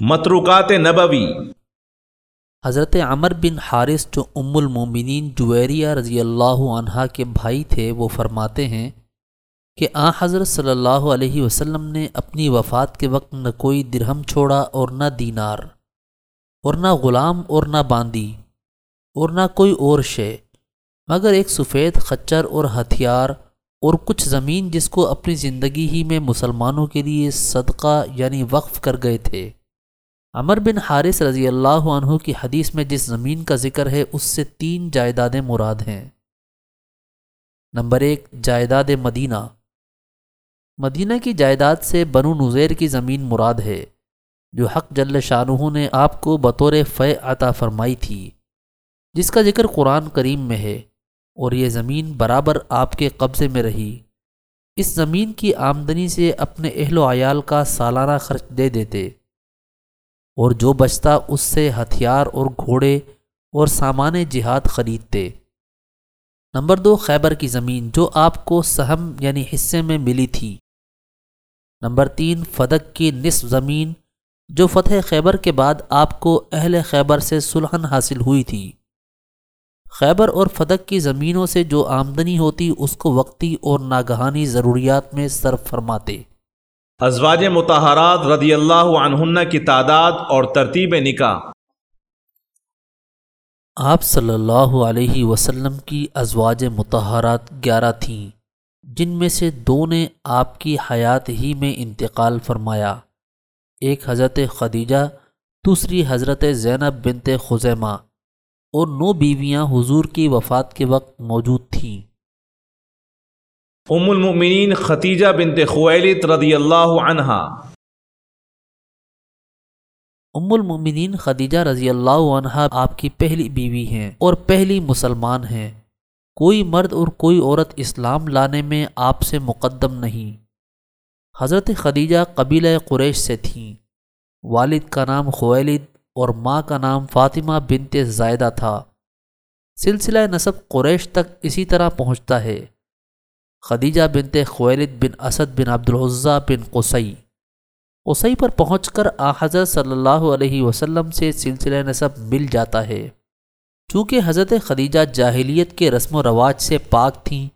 متروکات نبوی۔ حضرت عمر بن حارث جو ام المومنین جویریہ رضی اللہ عنہ کے بھائی تھے، وہ فرماتے ہیں کہ آ حضرت صلی اللہ علیہ وسلم نے اپنی وفات کے وقت نہ کوئی درہم چھوڑا اور نہ دینار اور نہ غلام اور نہ باندی اور نہ کوئی اور شے، مگر ایک سفید خچر اور ہتھیار اور کچھ زمین جس کو اپنی زندگی ہی میں مسلمانوں کے لیے صدقہ یعنی وقف کر گئے تھے۔ عمر بن حارث رضی اللہ عنہ کی حدیث میں جس زمین کا ذکر ہے، اس سے تین جائیدادیں مراد ہیں۔ نمبر ایک، جائیداد مدینہ۔ مدینہ کی جائیداد سے بنو نظیر کی زمین مراد ہے، جو حق جل شاہ نے آپ کو بطور فے عطا فرمائی تھی، جس کا ذکر قرآن کریم میں ہے۔ اور یہ زمین برابر آپ کے قبضے میں رہی۔ اس زمین کی آمدنی سے اپنے اہل و عیال کا سالانہ خرچ دے دیتے۔ اور جو بچتا اس سے ہتھیار اور گھوڑے اور سامان جہاد خریدتے۔ نمبر دو، خیبر کی زمین، جو آپ کو سہم یعنی حصے میں ملی تھی۔ نمبر تین، فدق کی نصف زمین، جو فتح خیبر کے بعد آپ کو اہل خیبر سے سلحن حاصل ہوئی تھی۔ خیبر اور فدق کی زمینوں سے جو آمدنی ہوتی، اس کو وقتی اور ناگہانی ضروریات میں صرف فرماتے۔ ازواج متحرات رضی اللہ عنہن کی تعداد اور ترتیب نکاح۔ آپ صلی اللہ علیہ وسلم کی ازواج متحرات گیارہ تھیں، جن میں سے دو نے آپ کی حیات ہی میں انتقال فرمایا۔ ایک حضرت خدیجہ، دوسری حضرت زینب بنت خزیمہ۔ اور نو بیویاں حضور کی وفات کے وقت موجود تھیں۔ ام المؤمنین ختیجہ بنت خویلت رضی اللہ عنہا۔ ام المؤمنین خدیجہ رضی اللہ عنہا آپ کی پہلی بیوی ہیں اور پہلی مسلمان ہیں۔ کوئی مرد اور کوئی عورت اسلام لانے میں آپ سے مقدم نہیں۔ حضرت خدیجہ قبیلہ قریش سے تھیں۔ والد کا نام خویلد اور ماں کا نام فاطمہ بنت زائدہ تھا۔ سلسلہ نصب قریش تک اسی طرح پہنچتا ہے۔ خدیجہ بنت خویلد بن اسد بن عبدالعضیٰ بن قصی۔ قصی پر پہنچ کر آ حضرت صلی اللہ علیہ وسلم سے سلسلہ نصب مل جاتا ہے۔ چونکہ حضرت خدیجہ جاہلیت کے رسم و رواج سے پاک تھیں،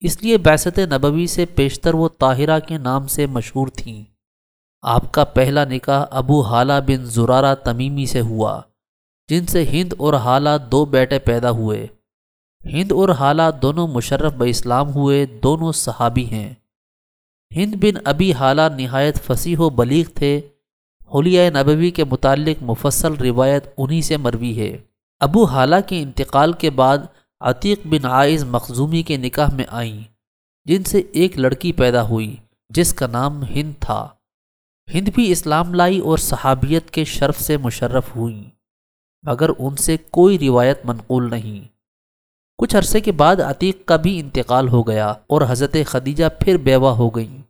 اس لیے بیست نبوی سے پیشتر وہ طاہرہ کے نام سے مشہور تھیں۔ آپ کا پہلا نکاح ابو حالہ بن زرارہ تمیمی سے ہوا، جن سے ہند اور حالہ دو بیٹے پیدا ہوئے۔ ہند اور حالات دونوں مشرف ب اسلام ہوئے، دونوں صحابی ہیں۔ ہند بن ابی حالہ نہایت فصیح و بلیغ تھے۔ حلیہ نبوی کے متعلق مفصل روایت انہی سے مروی ہے۔ ابو حالہ کے انتقال کے بعد عتیق بن عائز مخزومی کے نکاح میں آئیں، جن سے ایک لڑکی پیدا ہوئی، جس کا نام ہند تھا۔ ہند بھی اسلام لائی اور صحابیت کے شرف سے مشرف ہوئیں، مگر ان سے کوئی روایت منقول نہیں۔ کچھ عرصے کے بعد عتیق کا بھی انتقال ہو گیا اور حضرت خدیجہ پھر بیوہ ہو گئیں۔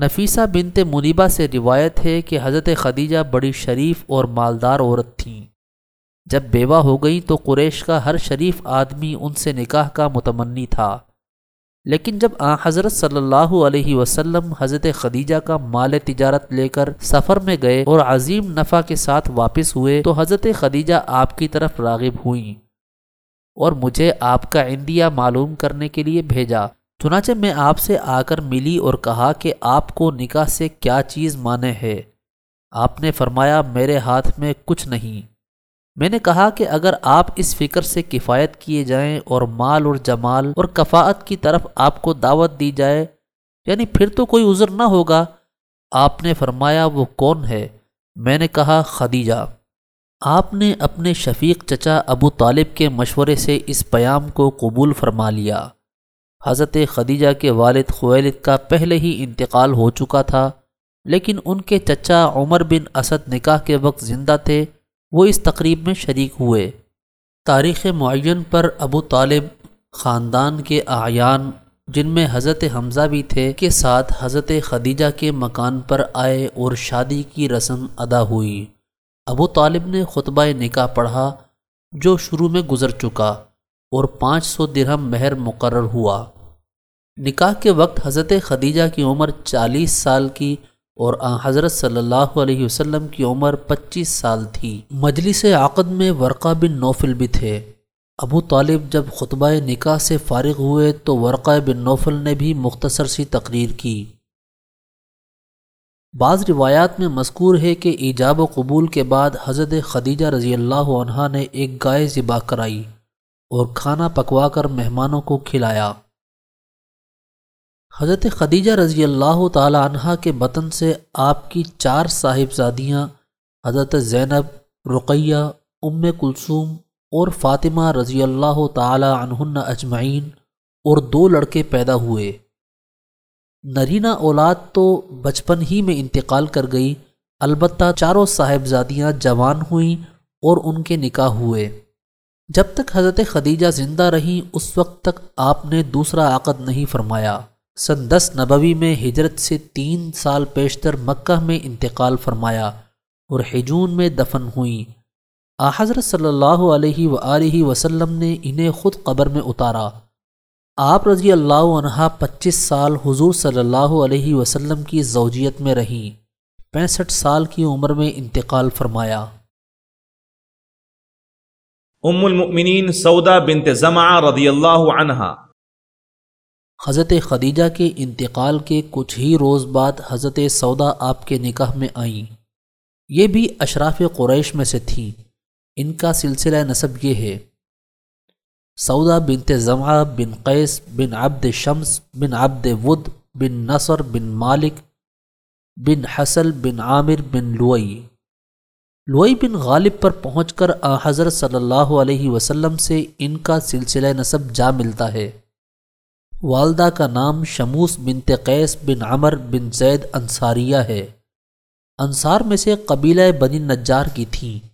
نفیسہ بنت منیبہ سے روایت ہے کہ حضرت خدیجہ بڑی شریف اور مالدار عورت تھیں۔ جب بیوہ ہو گئیں تو قریش کا ہر شریف آدمی ان سے نکاح کا متمنی تھا۔ لیکن جب آ حضرت صلی اللہ علیہ وسلم حضرت خدیجہ کا مال تجارت لے کر سفر میں گئے اور عظیم نفع کے ساتھ واپس ہوئے تو حضرت خدیجہ آپ کی طرف راغب ہوئیں۔ اور مجھے آپ کا انڈیا معلوم کرنے کے لیے بھیجا۔ چنانچہ میں آپ سے آ کر ملی اور کہا کہ آپ کو نکاح سے کیا چیز مانے ہے۔ آپ نے فرمایا، میرے ہاتھ میں کچھ نہیں۔ میں نے کہا کہ اگر آپ اس فکر سے کفایت کیے جائیں اور مال اور جمال اور کفاعت کی طرف آپ کو دعوت دی جائے یعنی پھر تو کوئی عذر نہ ہوگا۔ آپ نے فرمایا، وہ کون ہے؟ میں نے کہا، خدیجہ۔ آپ نے اپنے شفیق چچا ابو طالب کے مشورے سے اس پیام کو قبول فرما لیا۔ حضرت خدیجہ کے والد خویلد کا پہلے ہی انتقال ہو چکا تھا، لیکن ان کے چچا عمر بن اسد نکاح کے وقت زندہ تھے، وہ اس تقریب میں شریک ہوئے۔ تاریخ معین پر ابو طالب خاندان کے اعیان، جن میں حضرت حمزہ بھی تھے، کے ساتھ حضرت خدیجہ کے مکان پر آئے اور شادی کی رسم ادا ہوئی۔ ابو طالب نے خطبہ نکاح پڑھا جو شروع میں گزر چکا اور پانچ سو درہم مہر مقرر ہوا۔ نکاح کے وقت حضرت خدیجہ کی عمر چالیس سال کی اور حضرت صلی اللہ علیہ وسلم کی عمر پچیس سال تھی۔ مجلس عقد میں ورقہ بن نوفل بھی تھے۔ ابو طالب جب خطبہ نکاح سے فارغ ہوئے تو ورقہ بن نوفل نے بھی مختصر سی تقریر کی۔ بعض روایات میں مذکور ہے کہ ایجاب و قبول کے بعد حضرت خدیجہ رضی اللہ عنہ نے ایک گائے ذبح کرائی اور کھانا پکوا کر مہمانوں کو کھلایا۔ حضرت خدیجہ رضی اللہ تعالی عنہ کے بطن سے آپ کی چار صاحبزادیاں حضرت زینب، رقیہ، ام کلثوم اور فاطمہ رضی اللہ تعالی عنہن اجمعین اور دو لڑکے پیدا ہوئے۔ نرینہ اولاد تو بچپن ہی میں انتقال کر گئی، البتہ چاروں صاحبزادیاں جوان ہوئیں اور ان کے نکاح ہوئے۔ جب تک حضرت خدیجہ زندہ رہیں، اس وقت تک آپ نے دوسرا عقد نہیں فرمایا۔ سن دس نبوی میں ہجرت سے تین سال پیشتر مکہ میں انتقال فرمایا اور ہجون میں دفن ہوئیں۔ آ حضرت صلی اللہ علیہ و وسلم نے انہیں خود قبر میں اتارا۔ آپ رضی اللہ عنہ پچیس سال حضور صلی اللہ علیہ وسلم کی زوجیت میں رہیں۔ پینسٹھ سال کی عمر میں انتقال فرمایا۔ ام المؤمنین سودا بنت زمع رضی اللہ عنہ حضرت خدیجہ کے انتقال کے کچھ ہی روز بعد حضرت سودا آپ کے نکاح میں آئیں۔ یہ بھی اشراف قریش میں سے تھیں۔ ان کا سلسلہ نصب یہ ہے۔ سودا بنت زمعہ بن قیس بن عبد شمس بن عبد ود بن نصر بن مالک بن حسل بن عامر بن لوئی لوئی بن غالب پر پہنچ کر آ حضرت صلی اللہ علیہ وسلم سے ان کا سلسلہ نصب جا ملتا ہے۔ والدہ کا نام شموس بن قیس بن عمر بن زید انصاریہ ہے۔ انصار میں سے قبیلہ بنی نجار کی تھیں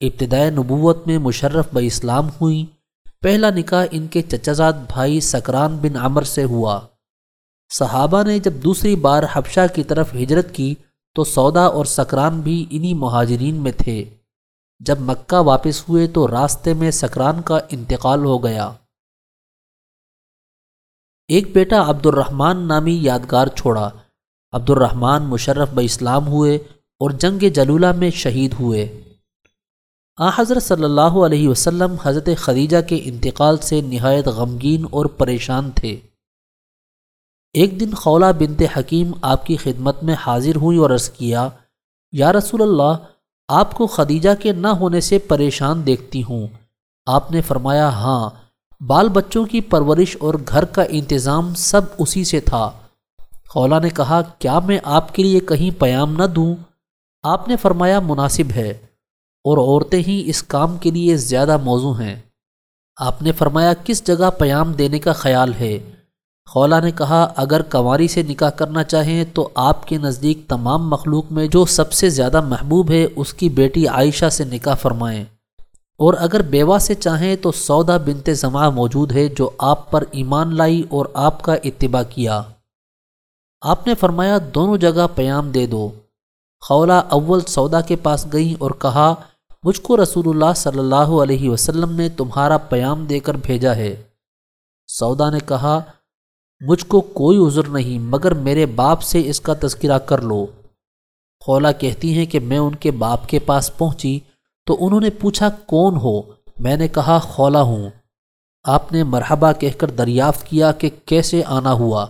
ابتدائے نبوت میں مشرف ب اسلام ہوئیں پہلا نکاح ان کے چچازاد بھائی سکران بن عمر سے ہوا۔ صحابہ نے جب دوسری بار حبشہ کی طرف ہجرت کی تو سودا اور سکران بھی انہی مہاجرین میں تھے۔ جب مکہ واپس ہوئے تو راستے میں سکران کا انتقال ہو گیا۔ ایک بیٹا عبد الرحمن نامی یادگار چھوڑا۔ عبد الرحمن مشرف ب اسلام ہوئے اور جنگ جلولہ میں شہید ہوئے۔ آ، حضرت صلی اللہ علیہ وسلم حضرت خدیجہ کے انتقال سے نہایت غمگین اور پریشان تھے۔ ایک دن خولہ بنت حکیم آپ کی خدمت میں حاضر ہوئی اور عرض کیا، یا رسول اللہ، آپ کو خدیجہ کے نہ ہونے سے پریشان دیکھتی ہوں۔ آپ نے فرمایا ہاں بال بچوں کی پرورش اور گھر کا انتظام سب اسی سے تھا۔ خولا نے کہا، کیا میں آپ کے لیے کہیں پیام نہ دوں؟ آپ نے فرمایا، مناسب ہے۔ اور عورتیں ہی اس کام کے لیے زیادہ موزوں ہیں۔ آپ نے فرمایا، کس جگہ پیام دینے کا خیال ہے؟ خولا نے کہا، اگر کنواری سے نکاح کرنا چاہیں تو آپ کے نزدیک تمام مخلوق میں جو سب سے زیادہ محبوب ہے، اس کی بیٹی عائشہ سے نکاح فرمائیں۔ اور اگر بیوہ سے چاہیں تو سودا بنت زماں موجود ہے، جو آپ پر ایمان لائی اور آپ کا اتباع کیا۔ آپ نے فرمایا، دونوں جگہ پیام دے دو۔ خولا اول سودا کے پاس گئیں اور کہا مجھ کو رسول اللہ صلی اللہ علیہ وسلم نے تمہارا پیام دے کر بھیجا ہے۔ سودا نے کہا، مجھ کو کوئی عذر نہیں، مگر میرے باپ سے اس کا تذکرہ کر لو۔ خولا کہتی ہیں کہ میں ان کے باپ کے پاس پہنچی تو انہوں نے پوچھا، کون ہو؟ میں نے کہا خولا ہوں۔ آپ نے مرحبہ کہہ کر دریافت کیا کہ کیسے آنا ہوا۔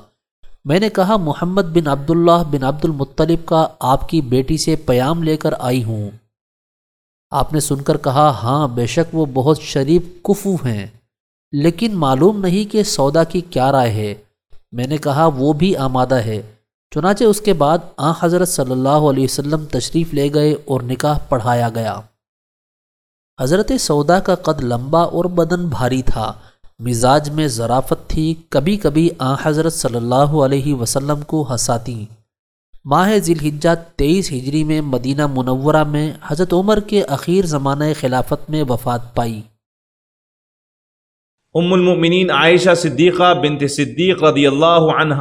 میں نے کہا، محمد بن عبداللہ بن عبد المطلب کا آپ کی بیٹی سے پیام لے کر آئی ہوں۔ آپ نے سن کر کہا ہاں بے شک وہ بہت شریف کفو ہیں۔ لیکن معلوم نہیں کہ سودا کی کیا رائے ہے۔ میں نے کہا، وہ بھی آمادہ ہے۔ چنانچہ اس کے بعد آ حضرت صلی اللہ علیہ وسلم تشریف لے گئے اور نکاح پڑھایا گیا۔ حضرت سودا کا قد لمبا اور بدن بھاری تھا۔ مزاج میں ذرافت تھی۔ کبھی کبھی آ حضرت صلی اللہ علیہ وسلم کو ہنساتی۔ ماہ ذی الحجہ تیئیس ہجری میں مدینہ منورہ میں حضرت عمر کے اخیر زمانہ خلافت میں وفات پائی۔ ام المؤمنین عائشہ صدیقہ بنت صدیق رضی اللہ عنہ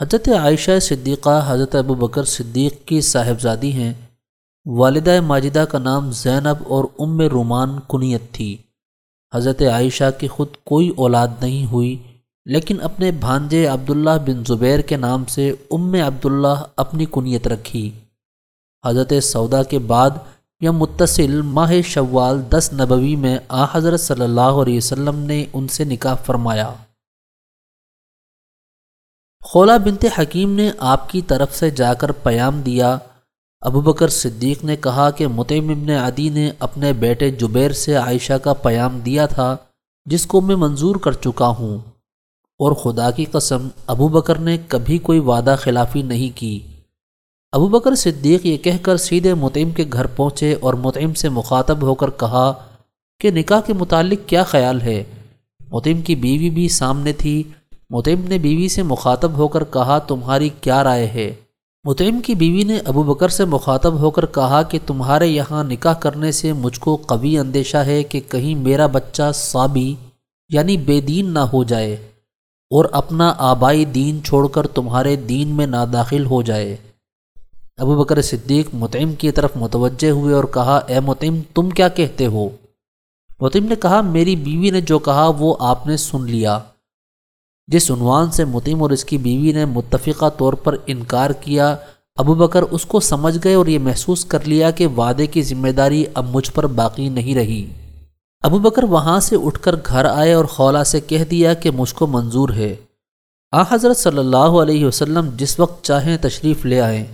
حضرت عائشہ صدیقہ حضرت ابو بکر صدیق کی صاحبزادی ہیں۔ والدہ ماجدہ کا نام زینب اور ام رومان کنیت تھی۔ حضرت عائشہ کی خود کوئی اولاد نہیں ہوئی۔ لیکن اپنے بھانجے عبداللہ بن زبیر کے نام سے ام عبداللہ اپنی کنیت رکھی۔ حضرت سودا کے بعد یا متصل ماہ شوال دس نبوی میں آ حضرت صلی اللہ علیہ وسلم نے ان سے نکاح فرمایا۔ خولا بنت حکیم نے آپ کی طرف سے جا کر پیام دیا۔ ابو بکر صدیق نے کہا کہ متعم ابن عدی نے اپنے بیٹے جبیر سے عائشہ کا پیام دیا تھا، جس کو میں منظور کر چکا ہوں۔ اور خدا کی قسم، ابو بکر نے کبھی کوئی وعدہ خلافی نہیں کی۔ ابو بکر صدیق یہ کہہ کر سیدھے متعم کے گھر پہنچے اور متعم سے مخاطب ہو کر کہا کہ نکاح کے متعلق کیا خیال ہے؟ متعم کی بیوی بھی سامنے تھی۔ متعم نے بیوی سے مخاطب ہو کر کہا، تمہاری کیا رائے ہے؟ متعم کی بیوی نے ابو بکر سے مخاطب ہو کر کہا کہ تمہارے یہاں نکاح کرنے سے مجھ کو قوی اندیشہ ہے کہ کہیں میرا بچہ صابی یعنی بے دین نہ ہو جائے۔ اور اپنا آبائی دین چھوڑ کر تمہارے دین میں ناداخل ہو جائے۔ ابو بکر صدیق متعم کی طرف متوجہ ہوئے اور کہا، اے متعم تم کیا کہتے ہو؟ متعم نے کہا، میری بیوی نے جو کہا، وہ آپ نے سن لیا۔ جس عنوان سے متیم اور اس کی بیوی نے متفقہ طور پر انکار کیا، ابو بکر اس کو سمجھ گئے اور یہ محسوس کر لیا کہ وعدے کی ذمہ داری اب مجھ پر باقی نہیں رہی۔ ابو بکر وہاں سے اٹھ کر گھر آئے اور خولا سے کہہ دیا کہ مجھ کو منظور ہے۔ آ، حضرت صلی اللہ علیہ وسلم جس وقت چاہیں تشریف لے آئیں۔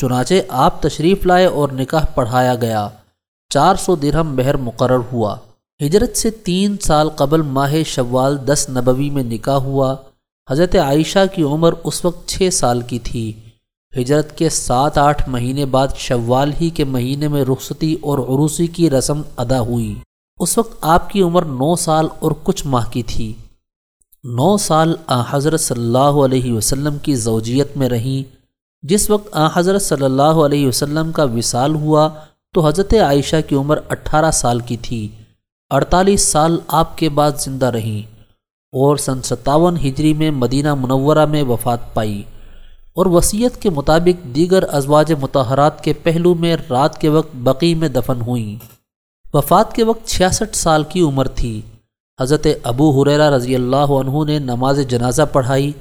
چنانچہ آپ تشریف لائے اور نکاح پڑھایا گیا۔ چار سو درہم بہر مقرر ہوا۔ ہجرت سے تین سال قبل ماہ شوال دس نبوی میں نکاح ہوا۔ حضرت عائشہ کی عمر اس وقت چھ سال کی تھی۔ ہجرت کے سات آٹھ مہینے بعد شوال ہی کے مہینے میں رخصتی اور عروسی کی رسم ادا ہوئی۔ اس وقت آپ کی عمر نو سال اور کچھ ماہ کی تھی۔ نو سال آ حضرت صلی اللہ علیہ وسلم کی زوجیت میں رہیں جس وقت آ حضرت صلی اللہ علیہ وسلم کا وصال ہوا تو حضرت عائشہ کی عمر اٹھارہ سال کی تھی۔ اڑتالیس سال آپ کے بعد زندہ رہیں اور سن ستاون ہجری میں مدینہ منورہ میں وفات پائی۔ اور وصیت کے مطابق دیگر ازواج متحرات کے پہلو میں رات کے وقت بقی میں دفن ہوئیں۔ وفات کے وقت چھیاسٹھ سال کی عمر تھی۔ حضرت ابو حریرہ رضی اللہ عنہ نے نماز جنازہ پڑھائی۔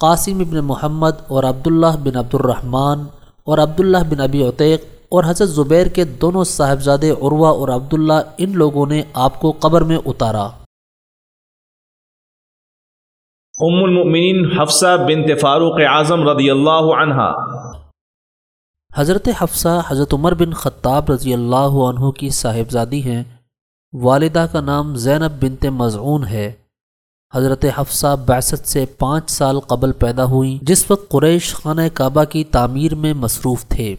قاسم ابن محمد اور عبداللہ بن عبد الرحمن اور عبداللہ بن ابی عطیق اور حضرت زبیر کے دونوں صاحبزادے عروہ اور عبداللہ ان لوگوں نے آپ کو قبر میں اتارا۔ ام المؤمنین حفصہ بنت فاروق اعظم رضی اللہ عنہ حضرت حفصہ حضرت عمر بن خطاب رضی اللہ عنہ کی صاحبزادی ہیں۔ والدہ کا نام زینب بنت مضعون ہے۔ حضرت حفصہ بیست سے پانچ سال قبل پیدا ہوئیں، جس وقت قریش خانہ کعبہ کی تعمیر میں مصروف تھے۔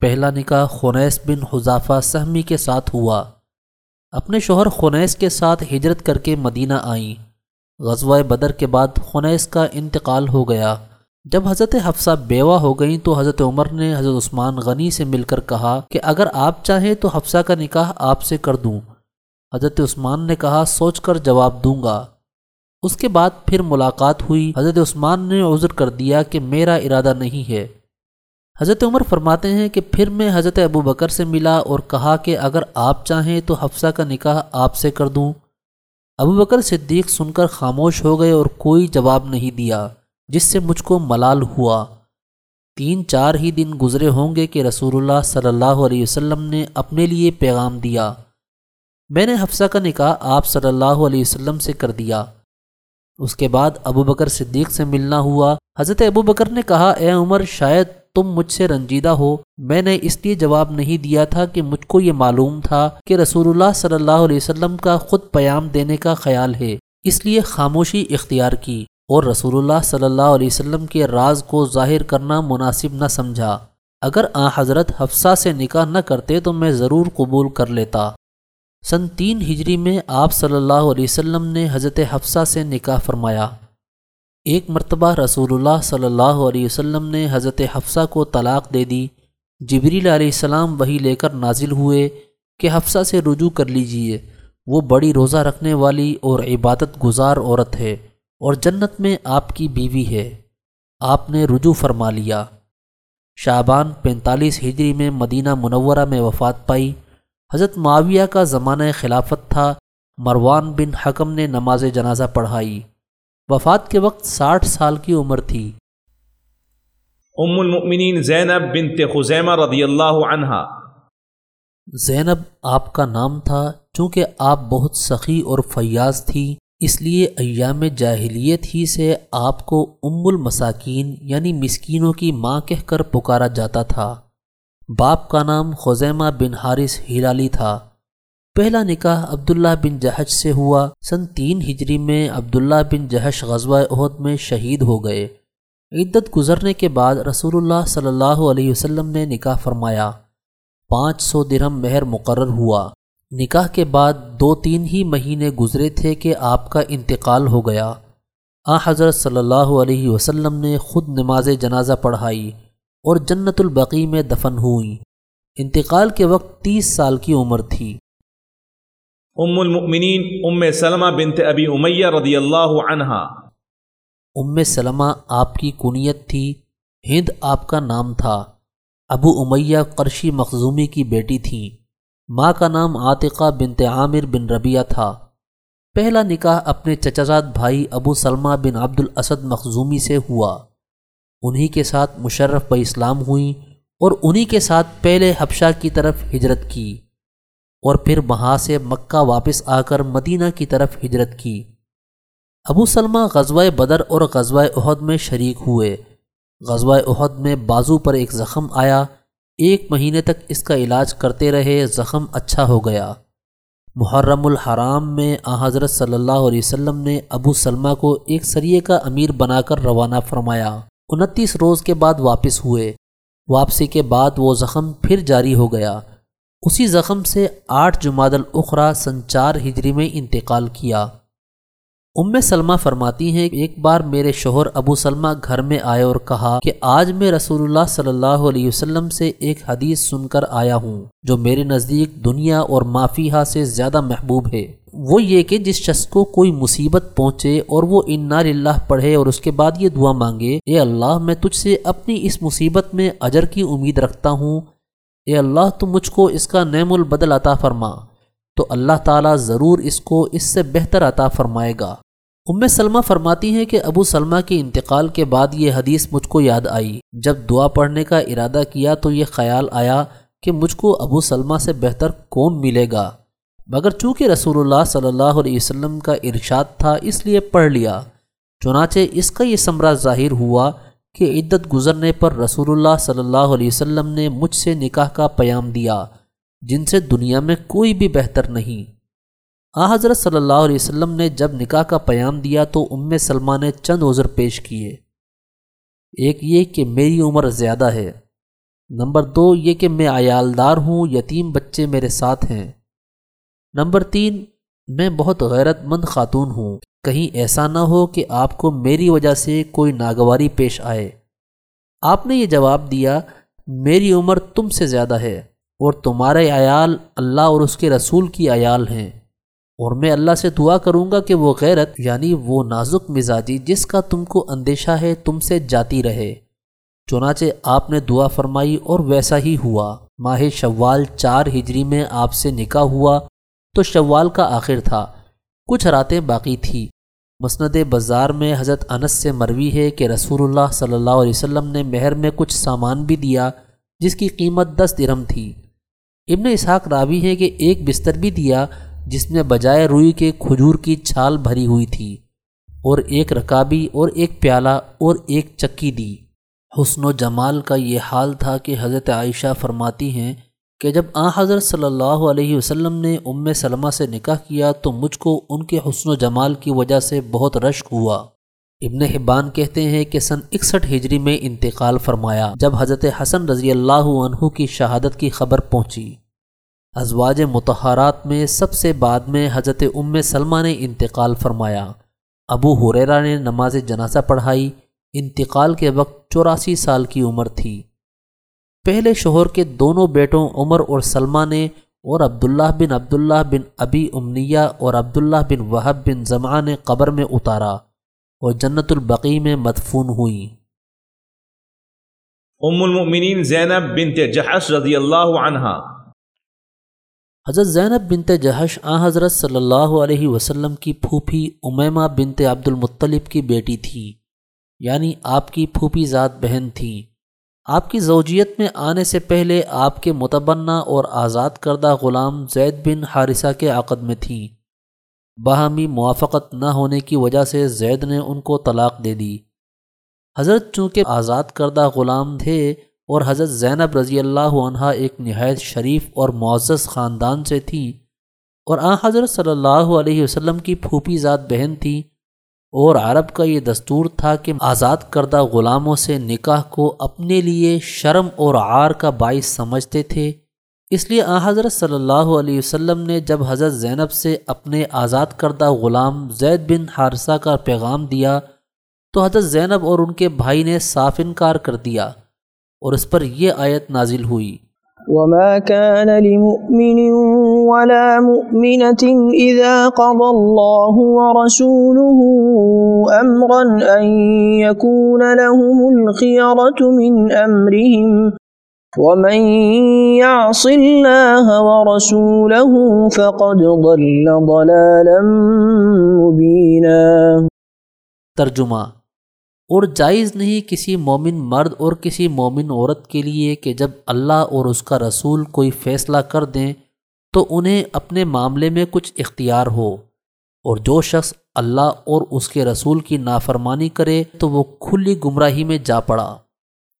پہلا نکاح خنیس بن حضافہ سہمی کے ساتھ ہوا۔ اپنے شوہر خنیس کے ساتھ ہجرت کر کے مدینہ آئیں۔ غزوہ بدر کے بعد خنیس کا انتقال ہو گیا۔ جب حضرت حفصہ بیوہ ہو گئیں تو حضرت عمر نے حضرت عثمان غنی سے مل کر کہا کہ اگر آپ چاہیں تو حفصہ کا نکاح آپ سے کر دوں۔ حضرت عثمان نے کہا، سوچ کر جواب دوں گا۔ اس کے بعد پھر ملاقات ہوئی۔ حضرت عثمان نے عذر کر دیا کہ میرا ارادہ نہیں ہے۔ حضرت عمر فرماتے ہیں کہ پھر میں حضرت ابو بکر سے ملا اور کہا کہ اگر آپ چاہیں تو حفصہ کا نکاح آپ سے کر دوں۔ ابو بکر صدیق سن کر خاموش ہو گئے اور کوئی جواب نہیں دیا۔ جس سے مجھ کو ملال ہوا۔ تین چار ہی دن گزرے ہوں گے کہ رسول اللہ صلی اللہ علیہ وسلم نے اپنے لیے پیغام دیا۔ میں نے حفصہ کا نکاح آپ صلی اللہ علیہ وسلم سے کر دیا۔ اس کے بعد ابو بکر صدیق سے ملنا ہوا۔ حضرت ابو بکر نے کہا، اے عمر، شاید تم مجھ سے رنجیدہ ہو۔ میں نے اس لیے جواب نہیں دیا تھا کہ مجھ کو یہ معلوم تھا کہ رسول اللہ صلی اللہ علیہ وسلم کا خود پیام دینے کا خیال ہے۔ اس لیے خاموشی اختیار کی۔ اور رسول اللہ صلی اللہ علیہ وسلم کے راز کو ظاہر کرنا مناسب نہ سمجھا۔ اگر آ حضرت حفصہ سے نکاح نہ کرتے تو میں ضرور قبول کر لیتا۔ سن تین ہجری میں آپ صلی اللہ علیہ وسلم نے حضرت حفصہ سے نکاح فرمایا۔ ایک مرتبہ رسول اللہ صلی اللہ علیہ وسلم نے حضرت حفصہ کو طلاق دے دی۔ جبریل علیہ السلام وہی لے کر نازل ہوئے کہ حفصہ سے رجوع کر لیجیے۔ وہ بڑی روزہ رکھنے والی اور عبادت گزار عورت ہے۔ اور جنت میں آپ کی بیوی ہے۔ آپ نے رجوع فرما لیا۔ شعبان پینتالیس ہجری میں مدینہ منورہ میں وفات پائی۔ حضرت معاویہ کا زمانہ خلافت تھا۔ مروان بن حکم نے نماز جنازہ پڑھائی۔ وفات کے وقت ساٹھ سال کی عمر تھی۔ ام المؤمنین زینب بنت خزیمہ رضی اللہ عنہا۔ زینب آپ کا نام تھا چونکہ آپ بہت سخی اور فیاض تھی۔ اس لیے ایام جاہلیت ہی سے آپ کو ام المساکین یعنی مسکینوں کی ماں کہہ کر پکارا جاتا تھا۔ باپ کا نام خزیمہ بن حارث ہلالی تھا۔ پہلا نکاح عبداللہ بن جہش سے ہوا۔ سن تین ہجری میں عبداللہ بن جہش غزوہ عہد میں شہید ہو گئے۔ عدت گزرنے کے بعد رسول اللہ صلی اللہ علیہ وسلم نے نکاح فرمایا۔ پانچ سو درہم مہر مقرر ہوا۔ نکاح کے بعد دو تین ہی مہینے گزرے تھے کہ آپ کا انتقال ہو گیا۔ آ حضرت صلی اللہ علیہ وسلم نے خود نماز جنازہ پڑھائی اور جنت البقی میں دفن ہوئیں۔ انتقال کے وقت تیس سال کی عمر تھی۔ ام المؤمنین ام سلمہ بنت ابی امیہ رضی اللہ عنہا۔ ام سلمہ آپ کی کنیت تھی ہند آپ کا نام تھا۔ ابو امیہ قرشی مخزومی کی بیٹی تھیں۔ ماں کا نام عاطقہ بنت عامر بن ربیہ تھا۔ پہلا نکاح اپنے چچازاد بھائی ابو سلمہ بن عبد الاسد مخزومی سے ہوا۔ انہی کے ساتھ مشرف ب اسلام ہوئیں اور انہی کے ساتھ پہلے حبشہ کی طرف ہجرت کی اور پھر وہاں سے مکہ واپس آ کر مدینہ کی طرف ہجرت کی۔ ابو سلمہ غزوہ بدر اور غزوہ عہد میں شریک ہوئے۔ غزوہ عہد میں بازو پر ایک زخم آیا ایک مہینے تک اس کا علاج کرتے رہے، زخم اچھا ہو گیا۔ محرم الحرام میں آ حضرت صلی اللہ علیہ وسلم نے ابو سلمہ کو ایک سریے کا امیر بنا کر روانہ فرمایا۔ انتیس روز کے بعد واپس ہوئے۔ واپسی کے بعد وہ زخم پھر جاری ہو گیا۔ اسی زخم سے آٹھ جماعت الاخرا سنچار ہجری میں انتقال کیا۔ ام سلمہ فرماتی ہیں، ایک بار میرے شوہر ابو سلمہ گھر میں آئے اور کہا کہ آج میں رسول اللہ صلی اللہ علیہ وسلم سے ایک حدیث سن کر آیا ہوں، جو میرے نزدیک دنیا اور مافیہ سے زیادہ محبوب ہے۔ وہ یہ کہ جس شخص کو کوئی مصیبت پہنچے اور وہ انا اللہ پڑھے اور اس کے بعد یہ دعا مانگے، اے اللہ، میں تجھ سے اپنی اس مصیبت میں اجر کی امید رکھتا ہوں۔ اے اللہ، تو مجھ کو اس کا نعم البدل عطا فرما۔ تو اللہ تعالیٰ ضرور اس کو اس سے بہتر عطا فرمائے گا۔ ام سلمہ فرماتی ہیں کہ ابو سلمہ کے انتقال کے بعد یہ حدیث مجھ کو یاد آئی۔ جب دعا پڑھنے کا ارادہ کیا تو یہ خیال آیا کہ مجھ کو ابو سلمہ سے بہتر کون ملے گا۔ مگر چونکہ رسول اللہ صلی اللہ علیہ وسلم کا ارشاد تھا، اس لیے پڑھ لیا۔ چنانچہ اس کا یہ ثمرہ ظاہر ہوا کہ عدت گزرنے پر رسول اللہ صلی اللہ علیہ وسلم نے مجھ سے نکاح کا پیام دیا، جن سے دنیا میں کوئی بھی بہتر نہیں۔ آ، حضرت صلی اللہ علیہ وسلم نے جب نکاح کا پیام دیا تو ام سلمہ نے چند عذر پیش کیے۔ ایک یہ کہ میری عمر زیادہ ہے۔ نمبر دو یہ کہ میں عیالدار ہوں، یتیم بچے میرے ساتھ ہیں۔ نمبر تین، میں بہت غیرت مند خاتون ہوں۔ کہیں ایسا نہ ہو کہ آپ کو میری وجہ سے کوئی ناگواری پیش آئے۔ آپ نے یہ جواب دیا، میری عمر تم سے زیادہ ہے اور تمہارے عیال اللہ اور اس کے رسول کی عیال ہیں۔ اور میں اللہ سے دعا کروں گا کہ وہ غیرت یعنی وہ نازک مزاجی جس کا تم کو اندیشہ ہے تم سے جاتی رہے۔ چنانچہ آپ نے دعا فرمائی اور ویسا ہی ہوا۔ ماہ شوال چار ہجری میں آپ سے نکاح ہوا تو شوال کا آخر تھا۔ کچھ راتیں باقی تھی مسند بازار میں حضرت انس سے مروی ہے کہ رسول اللہ صلی اللہ علیہ وسلم نے مہر میں کچھ سامان بھی دیا جس کی قیمت دس درم تھی۔ ابن اسحاق راوی ہے کہ ایک بستر بھی دیا جس میں بجائے روئی کے کھجور کی چھال بھری ہوئی تھی، اور ایک رکابی، اور ایک پیالہ، اور ایک چکی دی۔ حسن و جمال کا یہ حال تھا کہ حضرت عائشہ فرماتی ہیں کہ جب آ حضرت صلی اللہ علیہ وسلم نے ام سلمہ سے نکاح کیا تو مجھ کو ان کے حسن و جمال کی وجہ سے بہت رشک ہوا۔ ابن حبان کہتے ہیں کہ سن اکسٹھ ہجری میں انتقال فرمایا، جب حضرت حسن رضی اللہ عنہ کی شہادت کی خبر پہنچی۔ ازواج متحرات میں سب سے بعد میں حضرت ام سلمہ نے انتقال فرمایا۔ ابو حریرہ نے نماز جنازہ پڑھائی، انتقال کے وقت چوراسی سال کی عمر تھی۔ پہلے شوہر کے دونوں بیٹوں عمر اور سلمہ نے اور عبداللہ بن عبداللہ بن ابی امنیہ اور عبداللہ بن وحب بن زمعہ نے قبر میں اتارا اور جنت البقی میں مدفون ہوئی۔ ام المؤمنین زینب بنت جحش رضی اللہ عنہ حضرت زینب بنت جہش آ حضرت صلی اللہ علیہ وسلم کی پھوپھی امیمہ بنت عبد المطلب کی بیٹی تھی یعنی آپ کی پھوپھی ذات بہن تھی۔ آپ کی زوجیت میں آنے سے پہلے آپ کے متبنہ اور آزاد کردہ غلام زید بن حارثہ کے عقد میں تھیں باہمی موافقت نہ ہونے کی وجہ سے زید نے ان کو طلاق دے دی۔ حضرت چونکہ آزاد کردہ غلام تھے اور حضرت زینب رضی اللہ عنہ ایک نہایت شریف اور معزز خاندان سے تھیں اور آ حضرت صلی اللہ علیہ وسلم کی پھوپھی ذات بہن تھی اور عرب کا یہ دستور تھا کہ آزاد کردہ غلاموں سے نکاح کو اپنے لیے شرم اور عار کا باعث سمجھتے تھے۔ اس لیے آ حضرت صلی اللہ علیہ وسلم نے جب حضرت زینب سے اپنے آزاد کردہ غلام زید بن حارثہ کا پیغام دیا تو حضرت زینب اور ان کے بھائی نے صاف انکار کر دیا۔ اور اس پر یہ آیت نازل ہوئی۔ وما كان لمؤمن ولا مؤمنة إذا قضى الله ورسوله أمرا أن يكون لهم الخيرة من أمرهم ومن يعص الله ورسوله فقد ضل ضلالا مبينا۔ ترجمہ۔ اور جائز نہیں کسی مومن مرد اور کسی مومن عورت کے لیے کہ جب اللہ اور اس کا رسول کوئی فیصلہ کر دیں تو انہیں اپنے معاملے میں کچھ اختیار ہو۔ اور جو شخص اللہ اور اس کے رسول کی نافرمانی کرے تو وہ کھلی گمراہی میں جا پڑا۔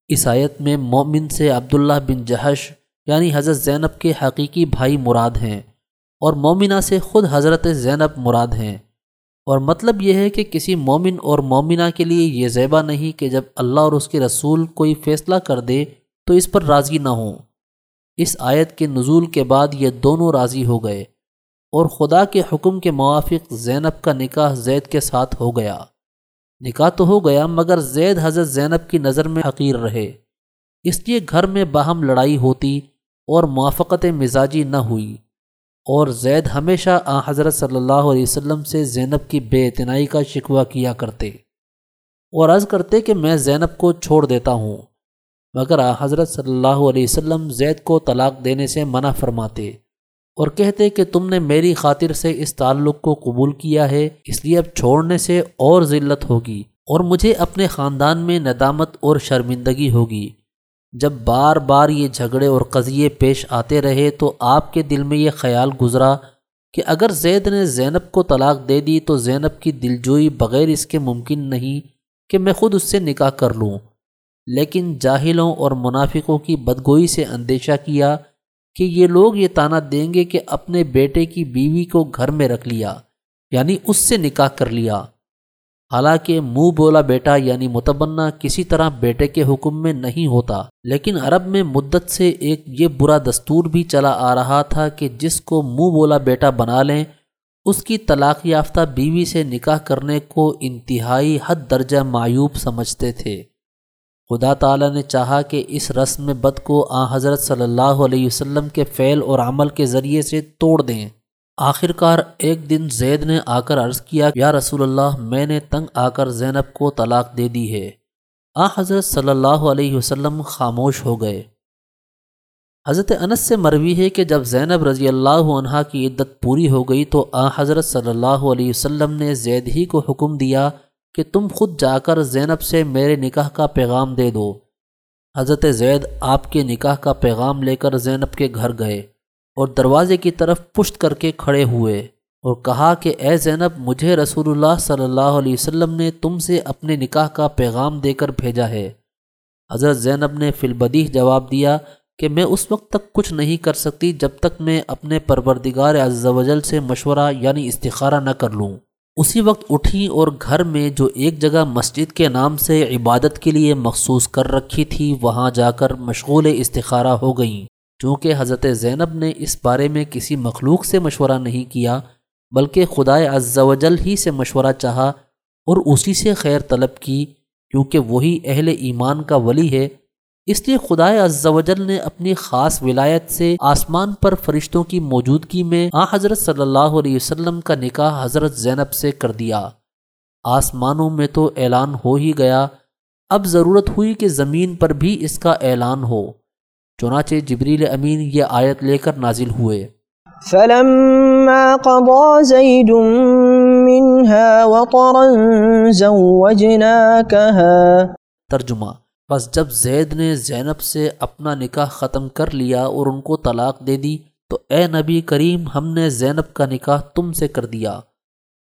اس آیت میں مومن سے عبداللہ بن جہش یعنی حضرت زینب کے حقیقی بھائی مراد ہیں اور مومنہ سے خود حضرت زینب مراد ہیں۔ اور مطلب یہ ہے کہ کسی مومن اور مومنہ کے لیے یہ زیبہ نہیں کہ جب اللہ اور اس کے رسول کوئی فیصلہ کر دے تو اس پر راضی نہ ہوں۔ اس آیت کے نزول کے بعد یہ دونوں راضی ہو گئے اور خدا کے حکم کے موافق زینب کا نکاح زید کے ساتھ ہو گیا۔ نکاح تو ہو گیا مگر زید حضرت زینب کی نظر میں حقیر رہے۔ اس لیے گھر میں باہم لڑائی ہوتی اور موافقت مزاجی نہ ہوئی۔ اور زید ہمیشہ آ حضرت صلی اللہ علیہ وسلم سے زینب کی بے اعتنائی کا شکوہ کیا کرتے اور عرض کرتے کہ میں زینب کو چھوڑ دیتا ہوں، مگر آ حضرت صلی اللہ علیہ وسلم زید کو طلاق دینے سے منع فرماتے اور کہتے کہ تم نے میری خاطر سے اس تعلق کو قبول کیا ہے، اس لیے اب چھوڑنے سے اور ذلت ہوگی اور مجھے اپنے خاندان میں ندامت اور شرمندگی ہوگی۔ جب بار بار یہ جھگڑے اور قضیے پیش آتے رہے تو آپ کے دل میں یہ خیال گزرا کہ اگر زید نے زینب کو طلاق دے دی تو زینب کی دلجوئی بغیر اس کے ممکن نہیں کہ میں خود اس سے نکاح کر لوں۔ لیکن جاہلوں اور منافقوں کی بدگوئی سے اندیشہ کیا کہ یہ لوگ یہ تانا دیں گے کہ اپنے بیٹے کی بیوی کو گھر میں رکھ لیا یعنی اس سے نکاح کر لیا۔ حالانکہ منہ بولا بیٹا یعنی متبنہ کسی طرح بیٹے کے حکم میں نہیں ہوتا، لیکن عرب میں مدت سے ایک یہ برا دستور بھی چلا آ رہا تھا کہ جس کو منہ بولا بیٹا بنا لیں، اس کی طلاق یافتہ بیوی سے نکاح کرنے کو انتہائی حد درجہ معیوب سمجھتے تھے۔ خدا تعالیٰ نے چاہا کہ اس رسم بد کو آ حضرت صلی اللہ علیہ وسلم کے فعل اور عمل کے ذریعے سے توڑ دیں۔ آخر کار ایک دن زید نے آ کر عرض کیا، یا رسول اللہ، میں نے تنگ آ کر زینب کو طلاق دے دی ہے۔ آ حضرت صلی اللہ علیہ وسلم خاموش ہو گئے۔ حضرت انس سے مروی ہے کہ جب زینب رضی اللہ عنہ کی عدت پوری ہو گئی تو آ حضرت صلی اللہ علیہ وسلم نے زید ہی کو حکم دیا کہ تم خود جا کر زینب سے میرے نکاح کا پیغام دے دو۔ حضرت زید آپ کے نکاح کا پیغام لے کر زینب کے گھر گئے۔ اور دروازے کی طرف پشت کر کے کھڑے ہوئے اور کہا کہ اے زینب، مجھے رسول اللہ صلی اللہ علیہ وسلم نے تم سے اپنے نکاح کا پیغام دے کر بھیجا ہے۔ حضرت زینب نے فلبدی جواب دیا کہ میں اس وقت تک کچھ نہیں کر سکتی جب تک میں اپنے پروردگار عز و جل سے مشورہ یعنی استخارہ نہ کر لوں۔ اسی وقت اٹھی اور گھر میں جو ایک جگہ مسجد کے نام سے عبادت کے لیے مخصوص کر رکھی تھی، وہاں جا کر مشغول استخارہ ہو گئیں۔ چونکہ حضرت زینب نے اس بارے میں کسی مخلوق سے مشورہ نہیں کیا، بلکہ خدائے جل ہی سے مشورہ چاہا اور اسی سے خیر طلب کی، کیونکہ وہی اہل ایمان کا ولی ہے۔ اس لیے خدائے جل نے اپنی خاص ولایت سے آسمان پر فرشتوں کی موجودگی میں آ حضرت صلی اللہ علیہ وسلم کا نکاح حضرت زینب سے کر دیا۔ آسمانوں میں تو اعلان ہو ہی گیا۔ اب ضرورت ہوئی کہ زمین پر بھی اس کا اعلان ہو۔ چنانچہ جبریل امین یہ آیت لے کر نازل ہوئے۔ فلما قضى زيد منها وطرا زوجناكها۔ ترجمہ بس جب زید نے زینب سے اپنا نکاح ختم کر لیا اور ان کو طلاق دے دی تو اے نبی کریم ہم نے زینب کا نکاح تم سے کر دیا۔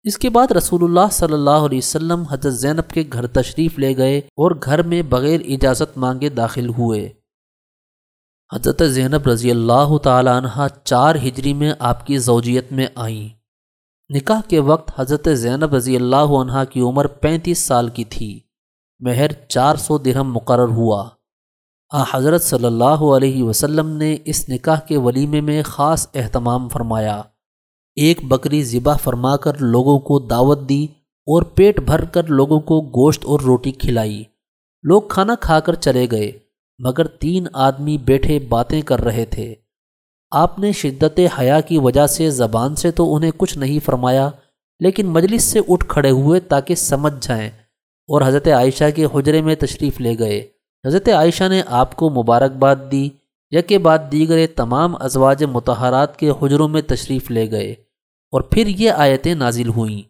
اس کے بعد رسول اللہ صلی اللہ علیہ وسلم حضرت زینب کے گھر تشریف لے گئے اور گھر میں بغیر اجازت مانگے داخل ہوئے۔ حضرت زینب رضی اللہ تعالیٰ عنہ چار ہجری میں آپ کی زوجیت میں آئیں۔ نکاح کے وقت حضرت زینب رضی اللہ عنہ کی عمر پینتیس سال کی تھی۔ مہر چار سو درہم مقرر ہوا۔ آ، حضرت صلی اللہ علیہ وسلم نے اس نکاح کے ولیمے میں خاص اہتمام فرمایا۔ ایک بکری ذبح فرما کر لوگوں کو دعوت دی اور پیٹ بھر کر لوگوں کو گوشت اور روٹی کھلائی۔ لوگ کھانا کھا کر چلے گئے۔ مگر تین آدمی بیٹھے باتیں کر رہے تھے۔ آپ نے شدت حیا کی وجہ سے زبان سے تو انہیں کچھ نہیں فرمایا، لیکن مجلس سے اٹھ کھڑے ہوئے تاکہ سمجھ جائیں اور حضرت عائشہ کے حجرے میں تشریف لے گئے۔ حضرت عائشہ نے آپ کو مبارکباد دی، یکے بعد دیگر تمام ازواج متحرات کے حجروں میں تشریف لے گئے اور پھر یہ آیتیں نازل ہوئیں۔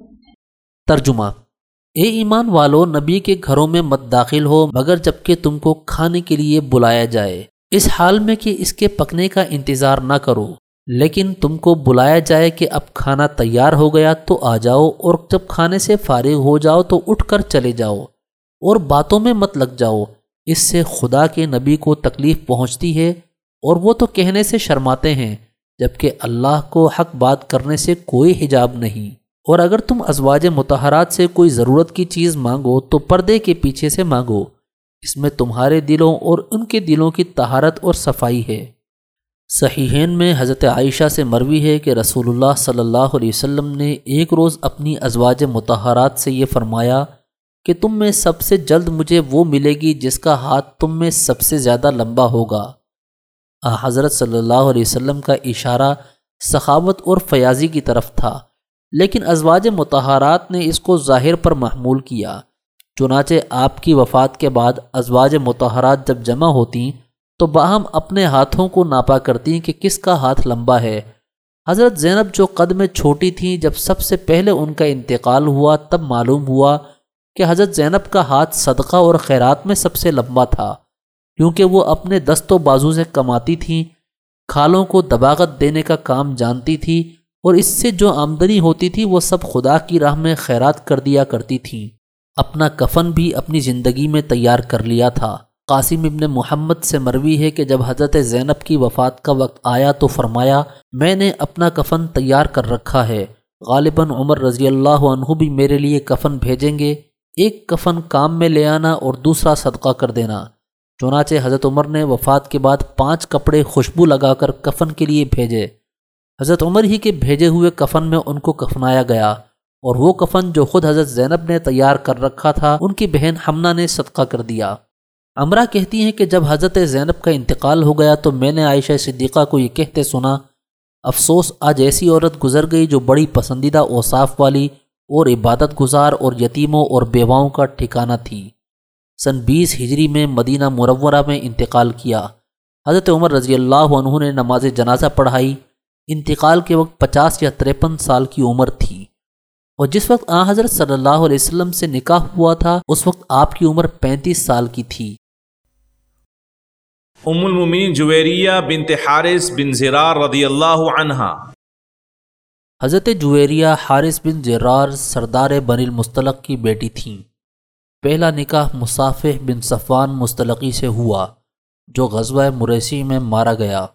ترجمہ۔ اے ایمان والو، نبی کے گھروں میں مت داخل ہو، مگر جبکہ تم کو کھانے کے لیے بلایا جائے۔ اس حال میں کہ اس کے پکنے کا انتظار نہ کرو، لیکن تم کو بلایا جائے کہ اب کھانا تیار ہو گیا تو آ جاؤ، اور جب کھانے سے فارغ ہو جاؤ تو اٹھ کر چلے جاؤ، اور باتوں میں مت لگ جاؤ۔ اس سے خدا کے نبی کو تکلیف پہنچتی ہے، اور وہ تو کہنے سے شرماتے ہیں، جبکہ اللہ کو حق بات کرنے سے کوئی حجاب نہیں۔ اور اگر تم ازواج متحرات سے کوئی ضرورت کی چیز مانگو تو پردے کے پیچھے سے مانگو۔ اس میں تمہارے دلوں اور ان کے دلوں کی تہارت اور صفائی ہے۔ صحیحین میں حضرت عائشہ سے مروی ہے کہ رسول اللہ صلی اللہ علیہ وسلم نے ایک روز اپنی ازواج متحرات سے یہ فرمایا کہ تم میں سب سے جلد مجھے وہ ملے گی جس کا ہاتھ تم میں سب سے زیادہ لمبا ہوگا۔ حضرت صلی اللہ علیہ وسلم کا اشارہ سخاوت اور فیاضی کی طرف تھا۔ لیکن ازواج متحرات نے اس کو ظاہر پر محمول کیا۔ چنانچہ آپ کی وفات کے بعد ازواج متحرات جب جمع ہوتیں تو باہم اپنے ہاتھوں کو ناپا کرتی کہ کس کا ہاتھ لمبا ہے۔ حضرت زینب جو قد میں چھوٹی تھیں جب سب سے پہلے ان کا انتقال ہوا تب معلوم ہوا کہ حضرت زینب کا ہاتھ صدقہ اور خیرات میں سب سے لمبا تھا، کیونکہ وہ اپنے دست و بازو سے کماتی تھیں، کھالوں کو دباغت دینے کا کام جانتی تھی اور اس سے جو آمدنی ہوتی تھی وہ سب خدا کی راہ میں خیرات کر دیا کرتی تھیں اپنا کفن بھی اپنی زندگی میں تیار کر لیا تھا۔ قاسم ابن محمد سے مروی ہے کہ جب حضرت زینب کی وفات کا وقت آیا تو فرمایا، میں نے اپنا کفن تیار کر رکھا ہے۔ غالباً عمر رضی اللہ عنہ بھی میرے لیے کفن بھیجیں گے۔ ایک کفن کام میں لے آنا اور دوسرا صدقہ کر دینا۔ چنانچہ حضرت عمر نے وفات کے بعد پانچ کپڑے خوشبو لگا کر کفن کے لیے بھیجے۔ حضرت عمر ہی کے بھیجے ہوئے کفن میں ان کو کفنایا گیا اور وہ کفن جو خود حضرت زینب نے تیار کر رکھا تھا، ان کی بہن حمنہ نے صدقہ کر دیا۔ امرا کہتی ہیں کہ جب حضرت زینب کا انتقال ہو گیا تو میں نے عائشہ صدیقہ کو یہ کہتے سنا، افسوس، آج ایسی عورت گزر گئی جو بڑی پسندیدہ اوصاف والی اور عبادت گزار اور یتیموں اور بیواؤں کا ٹھکانہ تھی۔ سن بیس ہجری میں مدینہ مرورہ میں انتقال کیا۔ حضرت عمر رضی اللہ عنہ نے نماز جنازہ پڑھائی۔ انتقال کے وقت پچاس یا تریپن سال کی عمر تھی۔ اور جس وقت آ حضرت صلی اللہ علیہ وسلم سے نکاح ہوا تھا اس وقت آپ کی عمر پینتیس سال کی تھی۔ ام المومنین جویریہ بنت حارث بن زرار رضی اللہ عنہ حضرت جویریہ حارث بن زرار سردار بن المستلق کی بیٹی تھیں۔ پہلا نکاح مصافح بن صفوان مستلقی سے ہوا جو غزوہ مریسی میں مارا گیا۔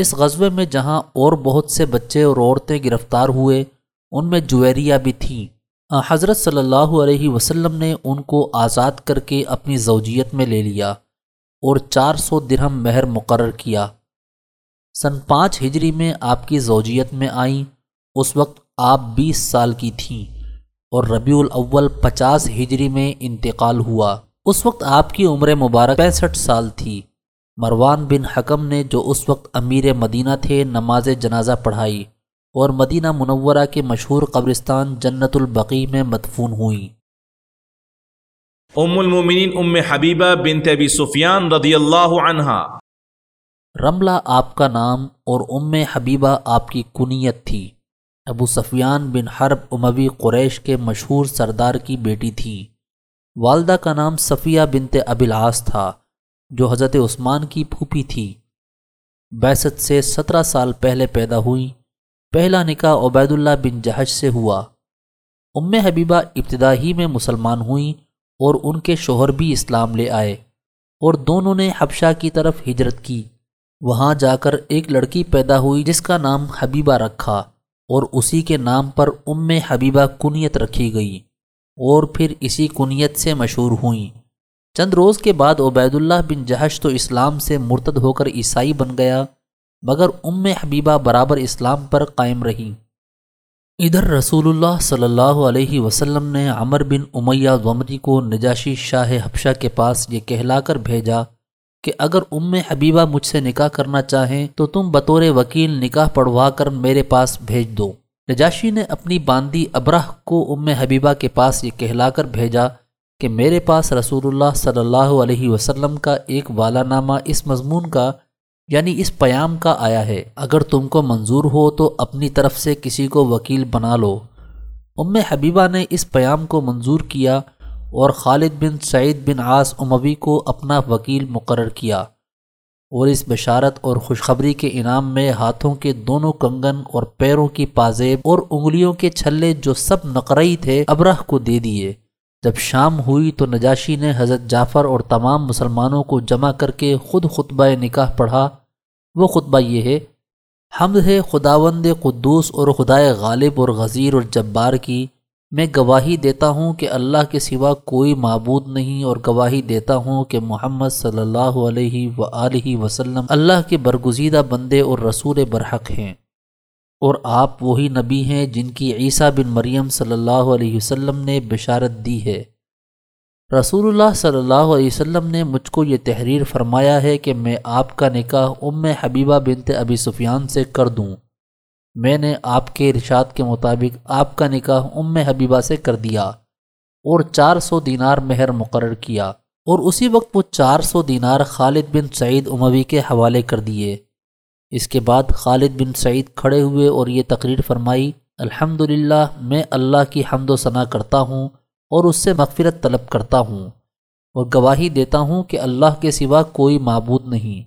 اس غزوے میں جہاں اور بہت سے بچے اور عورتیں گرفتار ہوئے، ان میں جویریہ بھی تھیں حضرت صلی اللہ علیہ وسلم نے ان کو آزاد کر کے اپنی زوجیت میں لے لیا اور چار سو درہم مہر مقرر کیا۔ سن پانچ ہجری میں آپ کی زوجیت میں آئیں، اس وقت آپ بیس سال کی تھیں اور ربیع الاول پچاس ہجری میں انتقال ہوا۔ اس وقت آپ کی عمر مبارک پینسٹھ سال تھی۔ مروان بن حکم نے جو اس وقت امیر مدینہ تھے نماز جنازہ پڑھائی اور مدینہ منورہ کے مشہور قبرستان جنت البقی میں مدفون ہوئیں۔ ام المومنین ام حبیبہ بنت ابی سفیان رضی اللہ عنہا۔ رملہ آپ کا نام اور ام حبیبہ آپ کی کنیت تھی۔ ابو سفیان بن حرب اموی قریش کے مشہور سردار کی بیٹی تھی۔ والدہ کا نام صفیہ بنت ابلاس تھا۔ جو حضرت عثمان کی پھوپھی تھی۔ بیست سے سترہ سال پہلے پیدا ہوئی۔ پہلا نکاح عبید اللہ بن جہش سے ہوا۔ ام حبیبہ ابتدا ہی میں مسلمان ہوئیں اور ان کے شوہر بھی اسلام لے آئے اور دونوں نے حبشہ کی طرف ہجرت کی۔ وہاں جا کر ایک لڑکی پیدا ہوئی جس کا نام حبیبہ رکھا اور اسی کے نام پر ام حبیبہ کنیت رکھی گئی اور پھر اسی کنیت سے مشہور ہوئیں۔ چند روز کے بعد عبید اللہ بن جہش تو اسلام سے مرتد ہو کر عیسائی بن گیا، مگر ام حبیبہ برابر اسلام پر قائم رہی۔ ادھر رسول اللہ صلی اللہ علیہ وسلم نے عمر بن امیہ غمری کو نجاشی شاہ حبشہ کے پاس یہ کہلا کر بھیجا کہ اگر ام حبیبہ مجھ سے نکاح کرنا چاہیں تو تم بطور وکیل نکاح پڑھوا کر میرے پاس بھیج دو۔ نجاشی نے اپنی باندی ابراہ کو ام حبیبہ کے پاس یہ کہلا کر بھیجا کہ میرے پاس رسول اللہ صلی اللہ علیہ وسلم کا ایک والا نامہ اس مضمون کا یعنی اس پیام کا آیا ہے۔ اگر تم کو منظور ہو تو اپنی طرف سے کسی کو وکیل بنا لو۔ ام حبیبہ نے اس پیام کو منظور کیا اور خالد بن سعید بن عاص اموی کو اپنا وکیل مقرر کیا اور اس بشارت اور خوشخبری کے انعام میں ہاتھوں کے دونوں کنگن اور پیروں کی پازیب اور انگلیوں کے چھلے جو سب نقرئی تھے، ابرہ کو دے دیے۔ جب شام ہوئی تو نجاشی نے حضرت جعفر اور تمام مسلمانوں کو جمع کر کے خود خطبہ نکاح پڑھا۔ وہ خطبہ یہ ہے حمد ہے خداوند قدوس اور خدائے غالب اور غزیر اور جبار کی۔ میں گواہی دیتا ہوں کہ اللہ کے سوا کوئی معبود نہیں اور گواہی دیتا ہوں کہ محمد صلی اللہ علیہ و وسلم اللہ کے برگزیدہ بندے اور رسول برحق ہیں۔ اور آپ وہی نبی ہیں جن کی عیسیٰ بن مریم صلی اللہ علیہ وسلم نے بشارت دی ہے۔ رسول اللہ صلی اللہ علیہ وسلم نے مجھ کو یہ تحریر فرمایا ہے کہ میں آپ کا نکاح ام حبیبہ بنت ابی سفیان سے کر دوں۔ میں نے آپ کے ارشاد کے مطابق آپ کا نکاح ام حبیبہ سے کر دیا اور چار سو دینار مہر مقرر کیا اور اسی وقت وہ چار سو دینار خالد بن سعید اموی کے حوالے کر دیے۔ اس کے بعد خالد بن سعید کھڑے ہوئے اور یہ تقریر فرمائی الحمد میں اللہ کی حمد و ثناء کرتا ہوں اور اس سے مغفرت طلب کرتا ہوں اور گواہی دیتا ہوں کہ اللہ کے سوا کوئی معبود نہیں،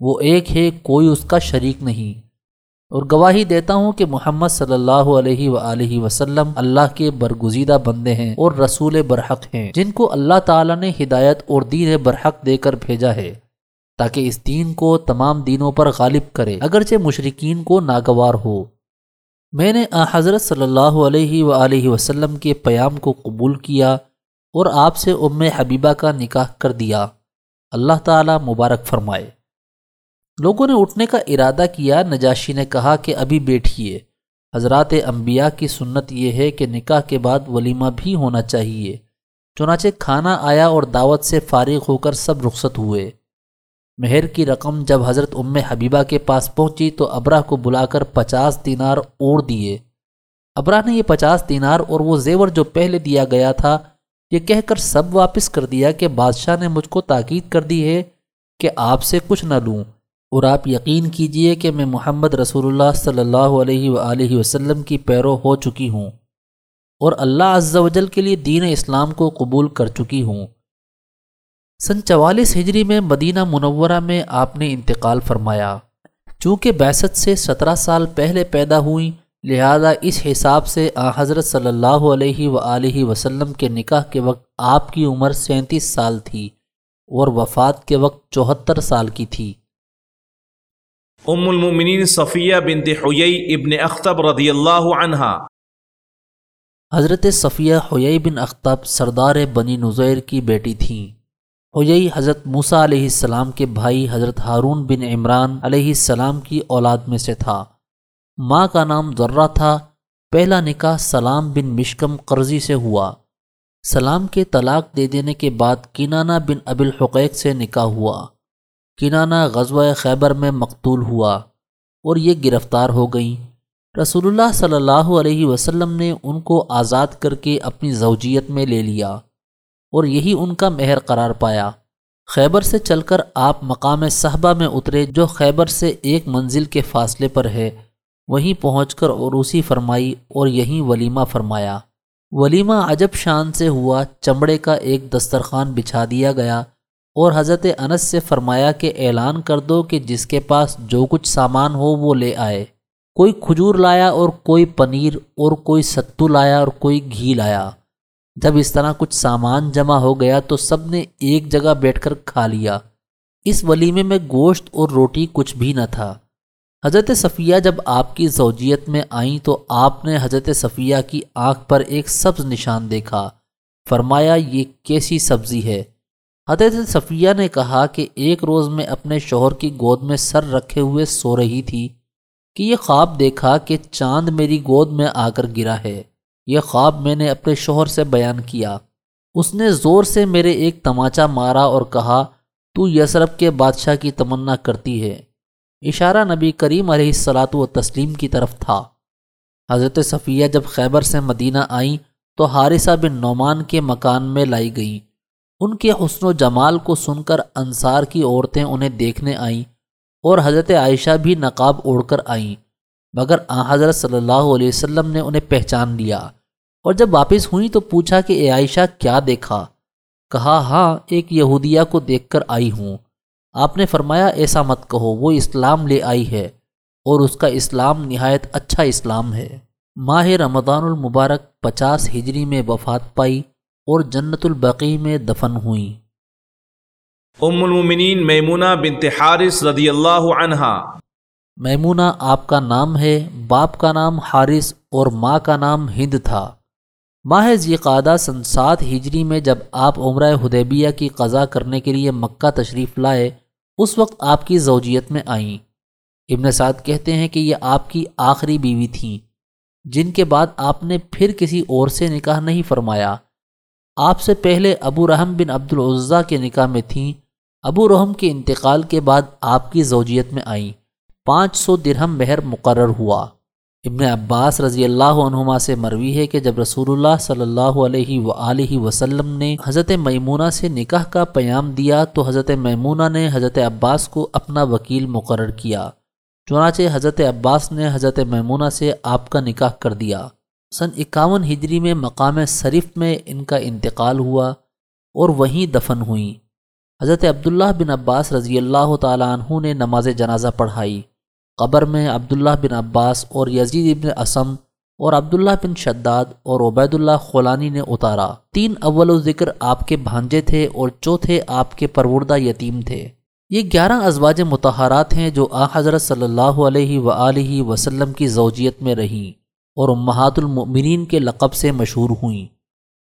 وہ ایک ہے، کوئی اس کا شریک نہیں۔ اور گواہی دیتا ہوں کہ محمد صلی اللہ علیہ وآلہ وسلم اللہ کے برگزیدہ بندے ہیں اور رسول برحق ہیں، جن کو اللہ تعالیٰ نے ہدایت اور دین برحق دے کر بھیجا ہے۔ تاکہ اس دین کو تمام دینوں پر غالب کرے، اگرچہ مشرقین کو ناگوار ہو۔ میں نے حضرت صلی اللہ علیہ وآلہ وسلم کے پیام کو قبول کیا اور آپ سے ام حبیبہ کا نکاح کر دیا۔ اللہ تعالی مبارک فرمائے۔ لوگوں نے اٹھنے کا ارادہ کیا، نجاشی نے کہا کہ ابھی بیٹھیے۔ حضرات انبیاء کی سنت یہ ہے کہ نکاح کے بعد ولیمہ بھی ہونا چاہیے۔ چنانچہ کھانا آیا اور دعوت سے فارغ ہو کر سب رخصت ہوئے۔ مہر کی رقم جب حضرت ام حبیبہ کے پاس پہنچی تو ابراہ کو بلا کر پچاس دینار اور دیے۔ ابراہ نے یہ پچاس دینار اور وہ زیور جو پہلے دیا گیا تھا، یہ کہہ کر سب واپس کر دیا کہ بادشاہ نے مجھ کو تاکید کر دی ہے کہ آپ سے کچھ نہ لوں۔ اور آپ یقین کیجیے کہ میں محمد رسول اللہ صلی اللہ علیہ وآلہ وسلم کی پیرو ہو چکی ہوں اور اللہ عز و جل کے لیے دین اسلام کو قبول کر چکی ہوں۔ سن چوالیس ہجری میں مدینہ منورہ میں آپ نے انتقال فرمایا۔ چونکہ بیست سے سترہ سال پہلے پیدا ہوئیں لہذا اس حساب سے آ حضرت صلی اللہ علیہ و وسلم کے نکاح کے وقت آپ کی عمر سینتیس سال تھی اور وفات کے وقت چوہتر سال کی تھی۔ ام المؤمنین صفیہ بنت حیی ابن اختب رضی اللہ عنہا۔ حضرت صفیہ حیی بن اختب سردار بنی نظیر کی بیٹی تھیں۔ حیی حضرت موسیٰ علیہ السلام کے بھائی حضرت ہارون بن عمران علیہ السلام کی اولاد میں سے تھا۔ ماں کا نام ذرہ تھا۔ پہلا نکاح سلام بن مشکم قرضی سے ہوا۔ سلام کے طلاق دے دینے کے بعد کینانا بن ابل حقیق سے نکاح ہوا۔ کینانا غزوہ خیبر میں مقتول ہوا اور یہ گرفتار ہو گئیں رسول اللہ صلی اللہ علیہ وسلم نے ان کو آزاد کر کے اپنی زوجیت میں لے لیا۔ اور یہی ان کا مہر قرار پایا۔ خیبر سے چل کر آپ مقام صحبہ میں اترے جو خیبر سے ایک منزل کے فاصلے پر ہے۔ وہیں پہنچ کر عروسی فرمائی اور یہیں ولیمہ فرمایا۔ ولیمہ عجب شان سے ہوا، چمڑے کا ایک دسترخوان بچھا دیا گیا اور حضرت انس سے فرمایا کہ اعلان کر دو کہ جس کے پاس جو کچھ سامان ہو وہ لے آئے۔ کوئی کھجور لایا اور کوئی پنیر اور کوئی ستو لایا اور کوئی گھی لایا۔ جب اس طرح کچھ سامان جمع ہو گیا تو سب نے ایک جگہ بیٹھ کر کھا لیا۔ اس ولیمے میں گوشت اور روٹی کچھ بھی نہ تھا۔ حضرت صفیہ جب آپ کی زوجیت میں آئیں تو آپ نے حضرت صفیہ کی آنکھ پر ایک سبز نشان دیکھا۔ فرمایا، یہ کیسی سبزی ہے؟ حضرت صفیہ نے کہا کہ ایک روز میں اپنے شوہر کی گود میں سر رکھے ہوئے سو رہی تھی کہ یہ خواب دیکھا کہ چاند میری گود میں آ کر گرا ہے۔ یہ خواب میں نے اپنے شوہر سے بیان کیا۔ اس نے زور سے میرے ایک تماچا مارا اور کہا، تو یسرف کے بادشاہ کی تمنا کرتی ہے۔ اشارہ نبی کریم علیہ السلاۃ و تسلیم کی طرف تھا۔ حضرت صفیہ جب خیبر سے مدینہ آئیں، تو حارثہ بن نعمان کے مکان میں لائی گئیں۔ ان کے حسن و جمال کو سن کر انصار کی عورتیں انہیں دیکھنے آئیں اور حضرت عائشہ بھی نقاب اوڑھ کر آئیں۔ مگر آ حضرت صلی اللہ علیہ وسلم نے انہیں پہچان لیا۔ اور جب واپس ہوئیں تو پوچھا کہ اے عائشہ کیا دیکھا؟ کہا ہاں ایک یہودیہ کو دیکھ کر آئی ہوں۔ آپ نے فرمایا، ایسا مت کہو، وہ اسلام لے آئی ہے اور اس کا اسلام نہایت اچھا اسلام ہے۔ ماہ رمضان المبارک پچاس ہجری میں وفات پائی اور جنت البقی میں دفن ہوئیں۔ ام المومنین میمونہ بنت حارث رضی اللہ عنہا۔ میمونہ آپ کا نام ہے، باپ کا نام حارث اور ماں کا نام ہند تھا۔ ماہ ذیقادہ سن سات ہجری میں جب آپ عمرہ حدیبیہ کی قضا کرنے کے لیے مکہ تشریف لائے، اس وقت آپ کی زوجیت میں آئیں۔ ابن سعد کہتے ہیں کہ یہ آپ کی آخری بیوی تھیں، جن کے بعد آپ نے پھر کسی اور سے نکاح نہیں فرمایا۔ آپ سے پہلے ابو رحم بن عبد العضیٰ کے نکاح میں تھیں، ابو رحم کے انتقال کے بعد آپ کی زوجیت میں آئیں۔ پانچ سو درہم مہر مقرر ہوا۔ ابن عباس رضی اللہ عنہما سے مروی ہے کہ جب رسول اللہ صلی اللہ علیہ و وسلم نے حضرت میمونہ سے نکاح کا پیام دیا تو حضرت میمونہ نے حضرت عباس کو اپنا وکیل مقرر کیا۔ چنانچہ حضرت عباس نے حضرت میمونہ سے آپ کا نکاح کر دیا۔ سن اکاون ہجری میں مقام صرف میں ان کا انتقال ہوا اور وہیں دفن ہوئیں۔ حضرت عبداللہ بن عباس رضی اللہ تعالیٰ عنہ نے نماز جنازہ پڑھائی۔ قبر میں عبداللہ بن عباس اور یزید بن اسم اور عبداللہ بن شداد اور عبید اللہ خولانی نے اتارا۔ تین اول و ذکر آپ کے بھانجے تھے اور چوتھے آپ کے پروردہ یتیم تھے۔ یہ گیارہ ازواج متحرات ہیں جو آ حضرت صلی اللہ علیہ و وسلم کی زوجیت میں رہیں اور امہات المؤمنین کے لقب سے مشہور ہوئیں۔